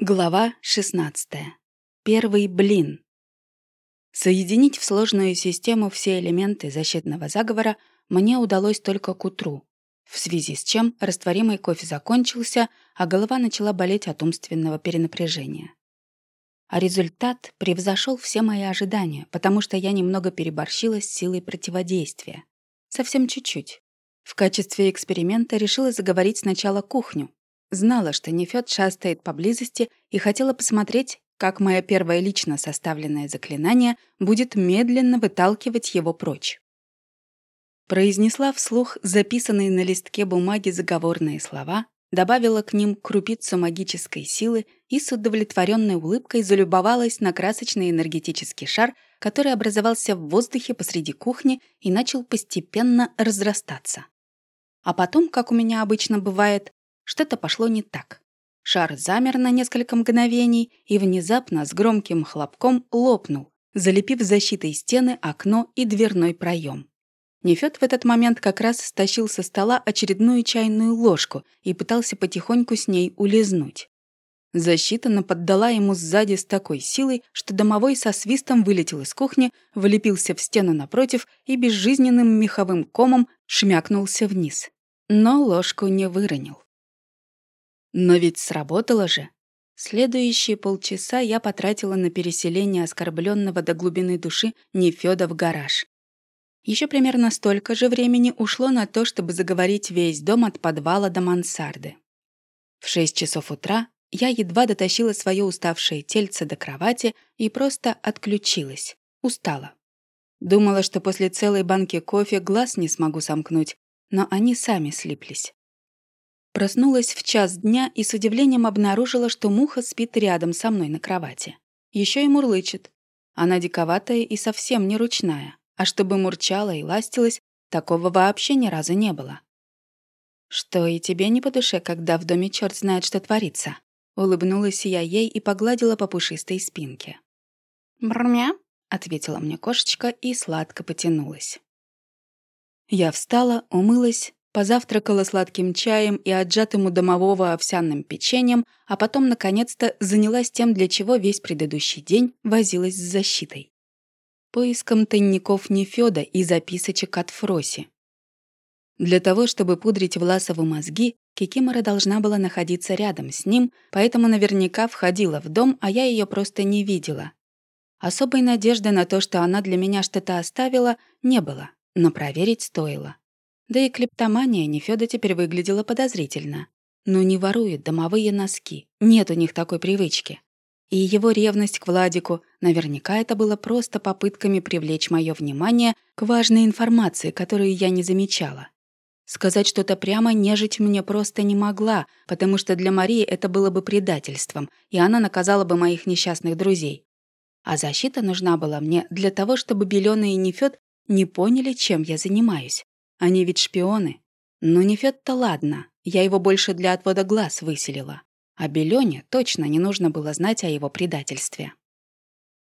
Глава 16. Первый блин. Соединить в сложную систему все элементы защитного заговора мне удалось только к утру, в связи с чем растворимый кофе закончился, а голова начала болеть от умственного перенапряжения. А результат превзошел все мои ожидания, потому что я немного переборщила с силой противодействия. Совсем чуть-чуть. В качестве эксперимента решила заговорить сначала кухню, Знала, что Нефёд шастает поблизости и хотела посмотреть, как мое первое лично составленное заклинание будет медленно выталкивать его прочь. Произнесла вслух записанные на листке бумаги заговорные слова, добавила к ним крупицу магической силы и с удовлетворенной улыбкой залюбовалась на красочный энергетический шар, который образовался в воздухе посреди кухни и начал постепенно разрастаться. А потом, как у меня обычно бывает, что-то пошло не так. Шар замер на несколько мгновений и внезапно с громким хлопком лопнул, залепив защитой стены, окно и дверной проем. Нефёд в этот момент как раз стащил со стола очередную чайную ложку и пытался потихоньку с ней улизнуть. Защита наподдала ему сзади с такой силой, что домовой со свистом вылетел из кухни, влепился в стену напротив и безжизненным меховым комом шмякнулся вниз. Но ложку не выронил. Но ведь сработало же. Следующие полчаса я потратила на переселение оскорбленного до глубины души Нефёда в гараж. Еще примерно столько же времени ушло на то, чтобы заговорить весь дом от подвала до мансарды. В шесть часов утра я едва дотащила свое уставшее тельце до кровати и просто отключилась. Устала. Думала, что после целой банки кофе глаз не смогу сомкнуть, но они сами слиплись. Проснулась в час дня и с удивлением обнаружила, что муха спит рядом со мной на кровати. Еще и мурлычет. Она диковатая и совсем не ручная. А чтобы мурчала и ластилась, такого вообще ни разу не было. «Что, и тебе не по душе, когда в доме черт знает, что творится?» Улыбнулась я ей и погладила по пушистой спинке. «Брмя?» — ответила мне кошечка и сладко потянулась. Я встала, умылась, позавтракала сладким чаем и отжатым у домового овсяным печеньем, а потом, наконец-то, занялась тем, для чего весь предыдущий день возилась с защитой. Поиском тайников Нефёда и записочек от Фроси. Для того, чтобы пудрить Власову мозги, Кикимора должна была находиться рядом с ним, поэтому наверняка входила в дом, а я ее просто не видела. Особой надежды на то, что она для меня что-то оставила, не было, но проверить стоило. Да и клептомания Нефёда теперь выглядела подозрительно. Но не ворует домовые носки, нет у них такой привычки. И его ревность к Владику, наверняка это было просто попытками привлечь мое внимание к важной информации, которую я не замечала. Сказать что-то прямо нежить мне просто не могла, потому что для Марии это было бы предательством, и она наказала бы моих несчастных друзей. А защита нужна была мне для того, чтобы Белёна и Нефёд не поняли, чем я занимаюсь. Они ведь шпионы. Но не Фет-то ладно, я его больше для отвода глаз выселила. А Белёне точно не нужно было знать о его предательстве.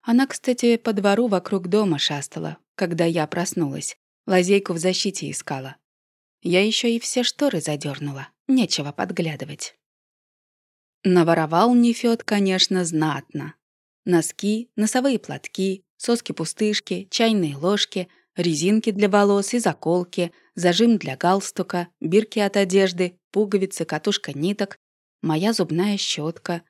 Она, кстати, по двору вокруг дома шастала, когда я проснулась. Лазейку в защите искала. Я еще и все шторы задернула, нечего подглядывать. Наворовал Нефёд, конечно, знатно. Носки, носовые платки, соски-пустышки, чайные ложки — резинки для волос и заколки, зажим для галстука, бирки от одежды, пуговицы, катушка ниток, моя зубная щетка.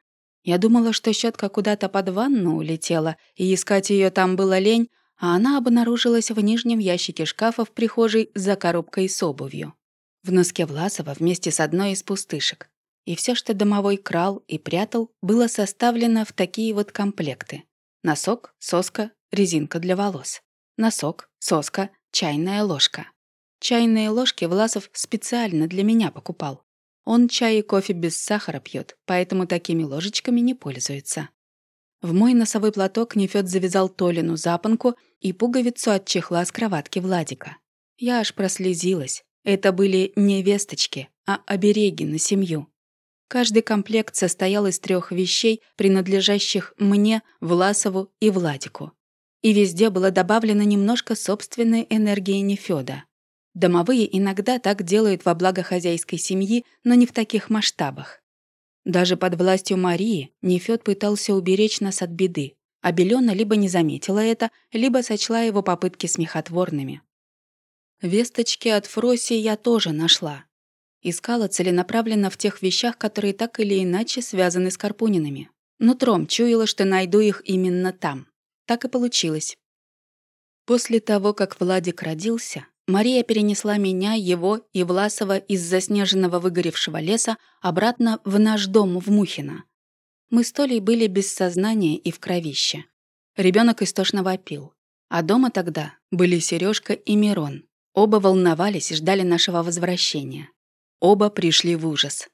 Я думала, что щетка куда-то под ванну улетела, и искать ее там было лень, а она обнаружилась в нижнем ящике шкафа в прихожей за коробкой с обувью. В носке Власова вместе с одной из пустышек. И все, что домовой крал и прятал, было составлено в такие вот комплекты. Носок, соска, резинка для волос. Носок, соска, чайная ложка. Чайные ложки Власов специально для меня покупал. Он чай и кофе без сахара пьет, поэтому такими ложечками не пользуется. В мой носовой платок Нефёд завязал Толину запонку и пуговицу от чехла с кроватки Владика. Я аж прослезилась. Это были не весточки, а обереги на семью. Каждый комплект состоял из трех вещей, принадлежащих мне, Власову и Владику и везде было добавлено немножко собственной энергии Нефёда. Домовые иногда так делают во благо хозяйской семьи, но не в таких масштабах. Даже под властью Марии Нефёд пытался уберечь нас от беды, а Белена либо не заметила это, либо сочла его попытки смехотворными. Весточки от Фроси я тоже нашла. Искала целенаправленно в тех вещах, которые так или иначе связаны с Карпунинами. Нутром чуяла, что найду их именно там. Так и получилось. После того, как Владик родился, Мария перенесла меня, его и Власова из заснеженного выгоревшего леса обратно в наш дом в Мухино. Мы с Толей были без сознания и в кровище. Ребенок истошно вопил. А дома тогда были Сережка и Мирон. Оба волновались и ждали нашего возвращения. Оба пришли в ужас.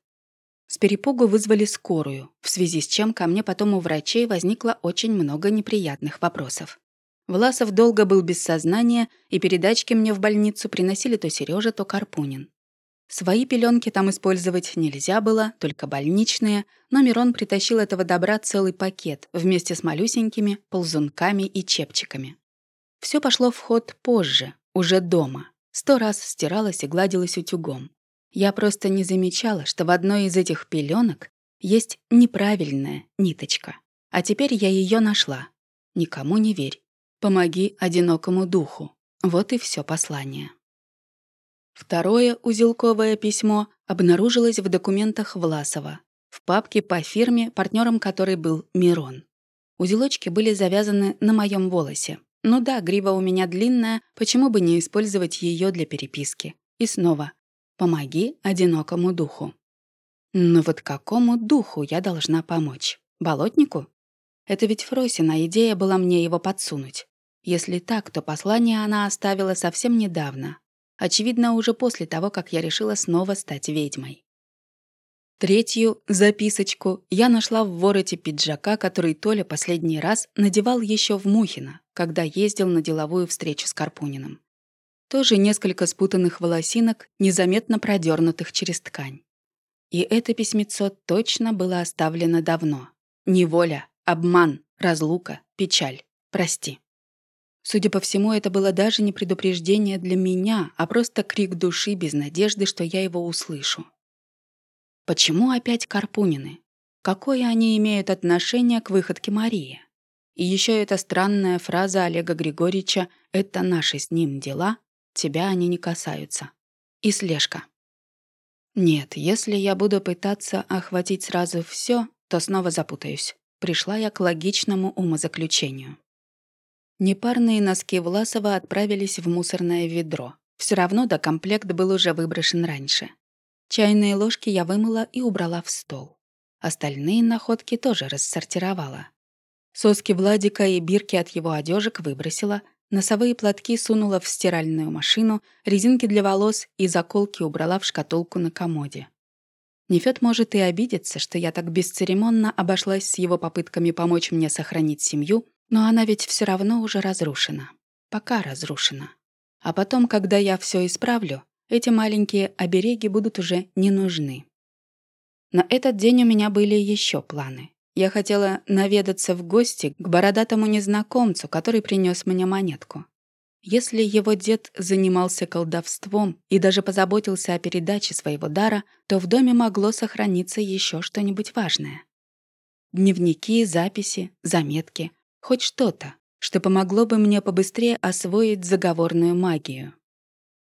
С перепугу вызвали скорую, в связи с чем ко мне потом у врачей возникло очень много неприятных вопросов. Власов долго был без сознания, и передачки мне в больницу приносили то Сережа, то Карпунин. Свои пеленки там использовать нельзя было, только больничные, но Мирон притащил этого добра целый пакет вместе с малюсенькими ползунками и чепчиками. Все пошло в ход позже, уже дома. Сто раз стиралась и гладилась утюгом. Я просто не замечала, что в одной из этих пеленок есть неправильная ниточка. А теперь я ее нашла. Никому не верь. Помоги одинокому духу. Вот и все послание. Второе узелковое письмо обнаружилось в документах Власова, в папке по фирме, партнером которой был Мирон. Узелочки были завязаны на моем волосе. Ну да, грива у меня длинная, почему бы не использовать ее для переписки? И снова «Помоги одинокому духу». Но вот какому духу я должна помочь? Болотнику? Это ведь Фросина идея была мне его подсунуть. Если так, то послание она оставила совсем недавно. Очевидно, уже после того, как я решила снова стать ведьмой. Третью записочку я нашла в вороте пиджака, который Толя последний раз надевал еще в Мухино, когда ездил на деловую встречу с Карпуниным. Тоже несколько спутанных волосинок, незаметно продернутых через ткань. И это письмецо точно было оставлено давно. Неволя, Обман, разлука, печаль. Прости. Судя по всему, это было даже не предупреждение для меня, а просто крик души без надежды, что я его услышу. Почему опять Карпунины? Какое они имеют отношение к выходке Марии? И еще эта странная фраза Олега Григорьевича «это наши с ним дела», тебя они не касаются. И слежка. Нет, если я буду пытаться охватить сразу все, то снова запутаюсь пришла я к логичному умозаключению. Непарные носки Власова отправились в мусорное ведро. Все равно докомплект был уже выброшен раньше. Чайные ложки я вымыла и убрала в стол. Остальные находки тоже рассортировала. Соски Владика и бирки от его одежек выбросила, носовые платки сунула в стиральную машину, резинки для волос и заколки убрала в шкатулку на комоде. Нефёд может и обидеться, что я так бесцеремонно обошлась с его попытками помочь мне сохранить семью, но она ведь все равно уже разрушена. Пока разрушена. А потом, когда я все исправлю, эти маленькие обереги будут уже не нужны. На этот день у меня были еще планы. Я хотела наведаться в гости к бородатому незнакомцу, который принес мне монетку. Если его дед занимался колдовством и даже позаботился о передаче своего дара, то в доме могло сохраниться еще что-нибудь важное. Дневники, записи, заметки, хоть что-то, что помогло бы мне побыстрее освоить заговорную магию.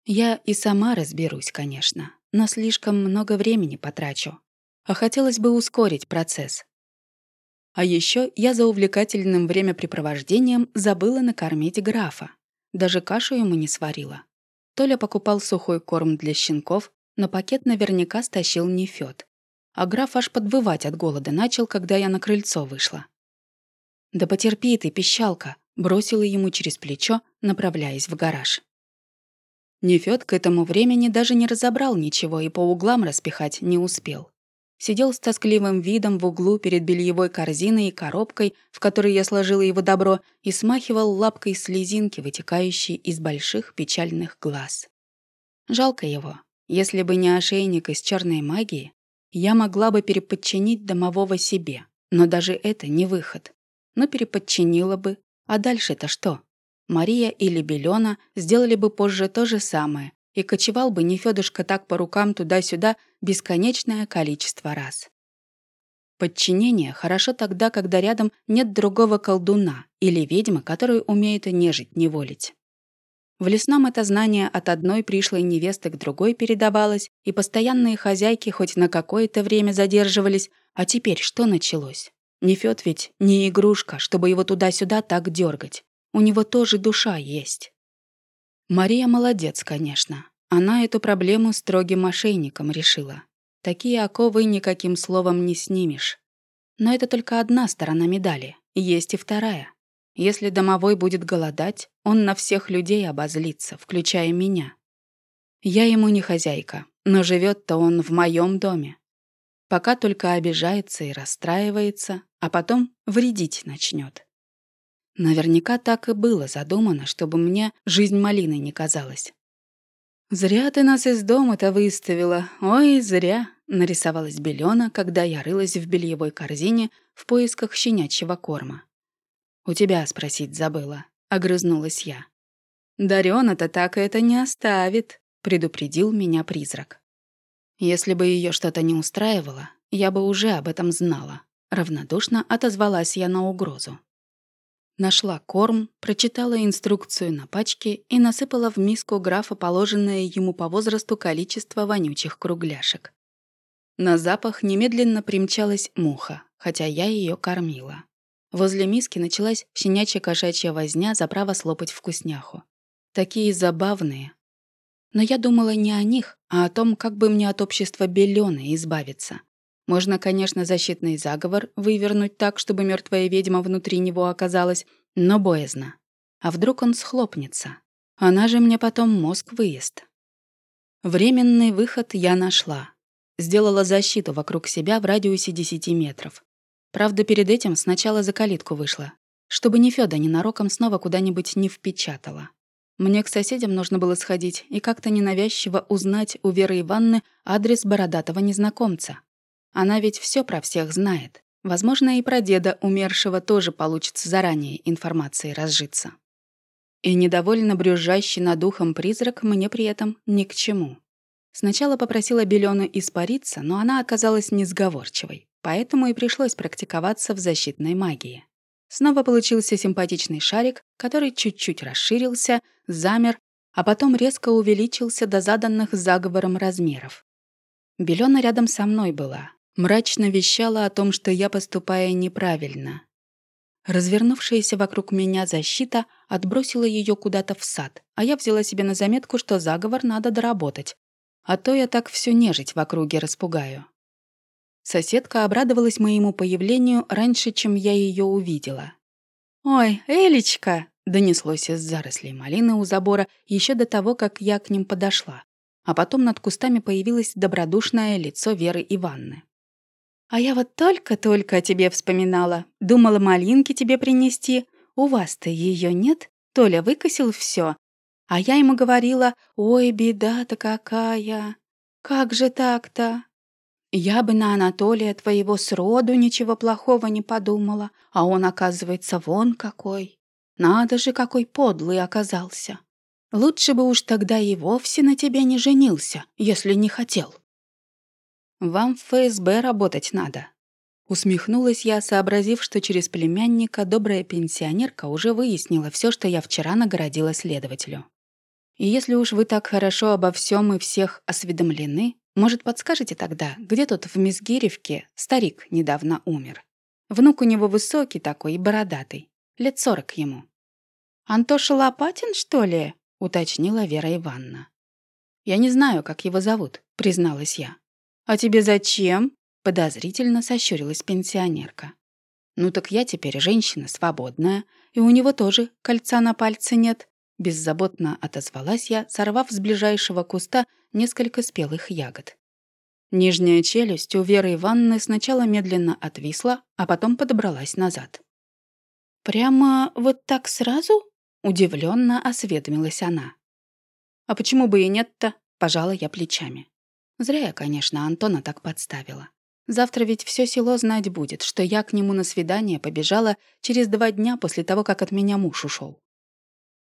Я и сама разберусь, конечно, но слишком много времени потрачу. А хотелось бы ускорить процесс. А еще я за увлекательным времяпрепровождением забыла накормить графа. Даже кашу ему не сварила. Толя покупал сухой корм для щенков, но пакет наверняка стащил не Фёд. А граф аж подвывать от голода начал, когда я на крыльцо вышла. «Да потерпи ты, пищалка!» бросила ему через плечо, направляясь в гараж. Нефёд к этому времени даже не разобрал ничего и по углам распихать не успел сидел с тоскливым видом в углу перед бельевой корзиной и коробкой, в которой я сложила его добро, и смахивал лапкой слезинки, вытекающие из больших печальных глаз. Жалко его. Если бы не ошейник из черной магии, я могла бы переподчинить домового себе. Но даже это не выход. Но переподчинила бы. А дальше-то что? Мария или Белена сделали бы позже то же самое, и кочевал бы не Федушка так по рукам туда-сюда бесконечное количество раз. Подчинение хорошо тогда, когда рядом нет другого колдуна или ведьмы, которую умеет нежить, неволить. В лесном это знание от одной пришлой невесты к другой передавалось, и постоянные хозяйки хоть на какое-то время задерживались, а теперь что началось? Нефёд ведь не игрушка, чтобы его туда-сюда так дергать. У него тоже душа есть. Мария молодец, конечно. Она эту проблему строгим мошенником решила. Такие оковы никаким словом не снимешь. Но это только одна сторона медали. Есть и вторая. Если домовой будет голодать, он на всех людей обозлится, включая меня. Я ему не хозяйка, но живет-то он в моем доме. Пока только обижается и расстраивается, а потом вредить начнет. Наверняка так и было задумано, чтобы мне жизнь малиной не казалась. «Зря ты нас из дома-то выставила. Ой, зря!» — нарисовалась Белена, когда я рылась в бельевой корзине в поисках щенячьего корма. «У тебя спросить забыла», — огрызнулась я. «Дарёна-то так это не оставит», — предупредил меня призрак. Если бы ее что-то не устраивало, я бы уже об этом знала. Равнодушно отозвалась я на угрозу. Нашла корм, прочитала инструкцию на пачке и насыпала в миску графа положенное ему по возрасту количество вонючих кругляшек. На запах немедленно примчалась муха, хотя я ее кормила. Возле миски началась щенячья кошачья возня за право слопать вкусняху. Такие забавные. Но я думала не о них, а о том, как бы мне от общества белёны избавиться. Можно, конечно, защитный заговор вывернуть так, чтобы мертвая ведьма внутри него оказалась, но боязно. А вдруг он схлопнется? Она же мне потом мозг выест. Временный выход я нашла. Сделала защиту вокруг себя в радиусе 10 метров. Правда, перед этим сначала за калитку вышла, чтобы ни Фёда ненароком снова куда-нибудь не впечатала. Мне к соседям нужно было сходить и как-то ненавязчиво узнать у Веры Ивановны адрес бородатого незнакомца. Она ведь все про всех знает. Возможно, и про деда умершего тоже получится заранее информацией разжиться. И недовольно брюзжащий над ухом призрак мне при этом ни к чему. Сначала попросила Белёну испариться, но она оказалась несговорчивой. Поэтому и пришлось практиковаться в защитной магии. Снова получился симпатичный шарик, который чуть-чуть расширился, замер, а потом резко увеличился до заданных заговором размеров. Белена рядом со мной была, мрачно вещала о том, что я поступаю неправильно. Развернувшаяся вокруг меня защита отбросила ее куда-то в сад, а я взяла себе на заметку, что заговор надо доработать, а то я так всю нежить в округе распугаю. Соседка обрадовалась моему появлению раньше, чем я ее увидела. «Ой, Элечка!» — донеслось из зарослей малины у забора еще до того, как я к ним подошла. А потом над кустами появилось добродушное лицо Веры Ивановны. «А я вот только-только о тебе вспоминала. Думала малинки тебе принести. У вас-то ее нет? Толя выкосил все. А я ему говорила, ой, беда-то какая. Как же так-то? Я бы на Анатолия твоего сроду ничего плохого не подумала, а он, оказывается, вон какой. Надо же, какой подлый оказался. Лучше бы уж тогда и вовсе на тебе не женился, если не хотел. Вам в ФСБ работать надо. Усмехнулась я, сообразив, что через племянника добрая пенсионерка уже выяснила все, что я вчера нагородила следователю. И если уж вы так хорошо обо всем и всех осведомлены, может, подскажете тогда, где тут в Мизгиревке старик недавно умер? Внук у него высокий такой и бородатый. Лет сорок ему. «Антоша Лопатин, что ли?» — уточнила Вера Ивановна. «Я не знаю, как его зовут», — призналась я. «А тебе зачем?» — подозрительно сощурилась пенсионерка. «Ну так я теперь женщина свободная, и у него тоже кольца на пальце нет. Беззаботно отозвалась я, сорвав с ближайшего куста несколько спелых ягод. Нижняя челюсть у Веры Ивановны сначала медленно отвисла, а потом подобралась назад. «Прямо вот так сразу?» — удивленно осведомилась она. «А почему бы и нет-то?» — пожала я плечами. Зря я, конечно, Антона так подставила. Завтра ведь все село знать будет, что я к нему на свидание побежала через два дня после того, как от меня муж ушел.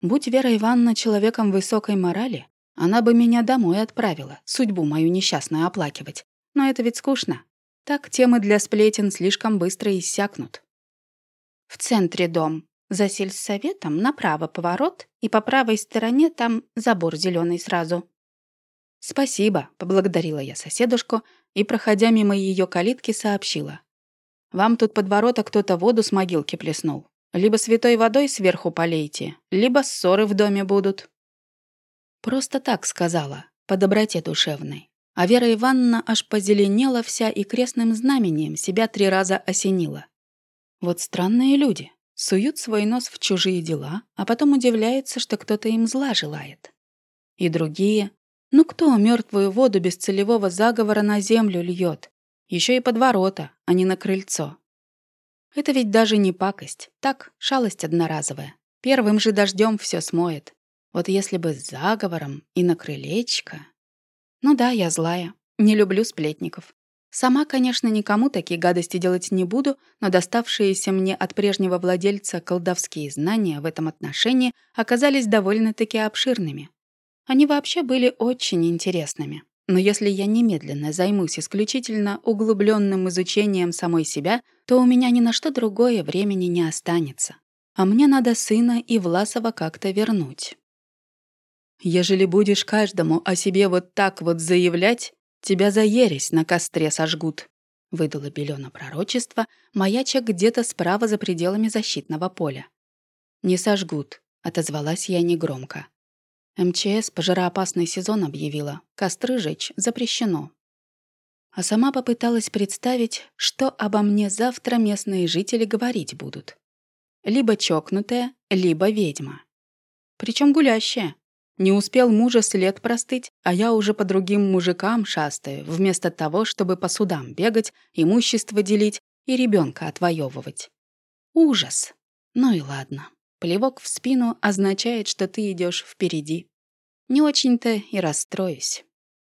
Будь Вера Ивановна человеком высокой морали, она бы меня домой отправила, судьбу мою несчастную оплакивать. Но это ведь скучно. Так темы для сплетен слишком быстро иссякнут. В центре дом. За сельсоветом направо поворот, и по правой стороне там забор зеленый сразу. «Спасибо», — поблагодарила я соседушку и, проходя мимо ее калитки, сообщила. «Вам тут под ворота кто-то воду с могилки плеснул. Либо святой водой сверху полейте, либо ссоры в доме будут». Просто так сказала, по доброте душевной. А Вера Ивановна аж позеленела вся и крестным знамением себя три раза осенила. Вот странные люди. Суют свой нос в чужие дела, а потом удивляются, что кто-то им зла желает. И другие. Ну кто мертвую воду без целевого заговора на землю льет? Еще и под ворота, а не на крыльцо. Это ведь даже не пакость. Так, шалость одноразовая. Первым же дождем все смоет. Вот если бы с заговором и на крылечко... Ну да, я злая. Не люблю сплетников. Сама, конечно, никому такие гадости делать не буду, но доставшиеся мне от прежнего владельца колдовские знания в этом отношении оказались довольно-таки обширными. Они вообще были очень интересными. Но если я немедленно займусь исключительно углубленным изучением самой себя, то у меня ни на что другое времени не останется. А мне надо сына и Власова как-то вернуть. Ежели будешь каждому о себе вот так вот заявлять, тебя за ересь на костре сожгут», — выдала Белена пророчество, маяча где-то справа за пределами защитного поля. «Не сожгут», — отозвалась я негромко. МЧС пожароопасный сезон объявила. Костры жечь запрещено. А сама попыталась представить, что обо мне завтра местные жители говорить будут. Либо чокнутая, либо ведьма. Причем гулящая. Не успел мужа след простыть, а я уже по другим мужикам шастаю, вместо того, чтобы по судам бегать, имущество делить и ребенка отвоевывать. Ужас. Ну и ладно. Плевок в спину означает, что ты идешь впереди. Не очень-то и расстроюсь.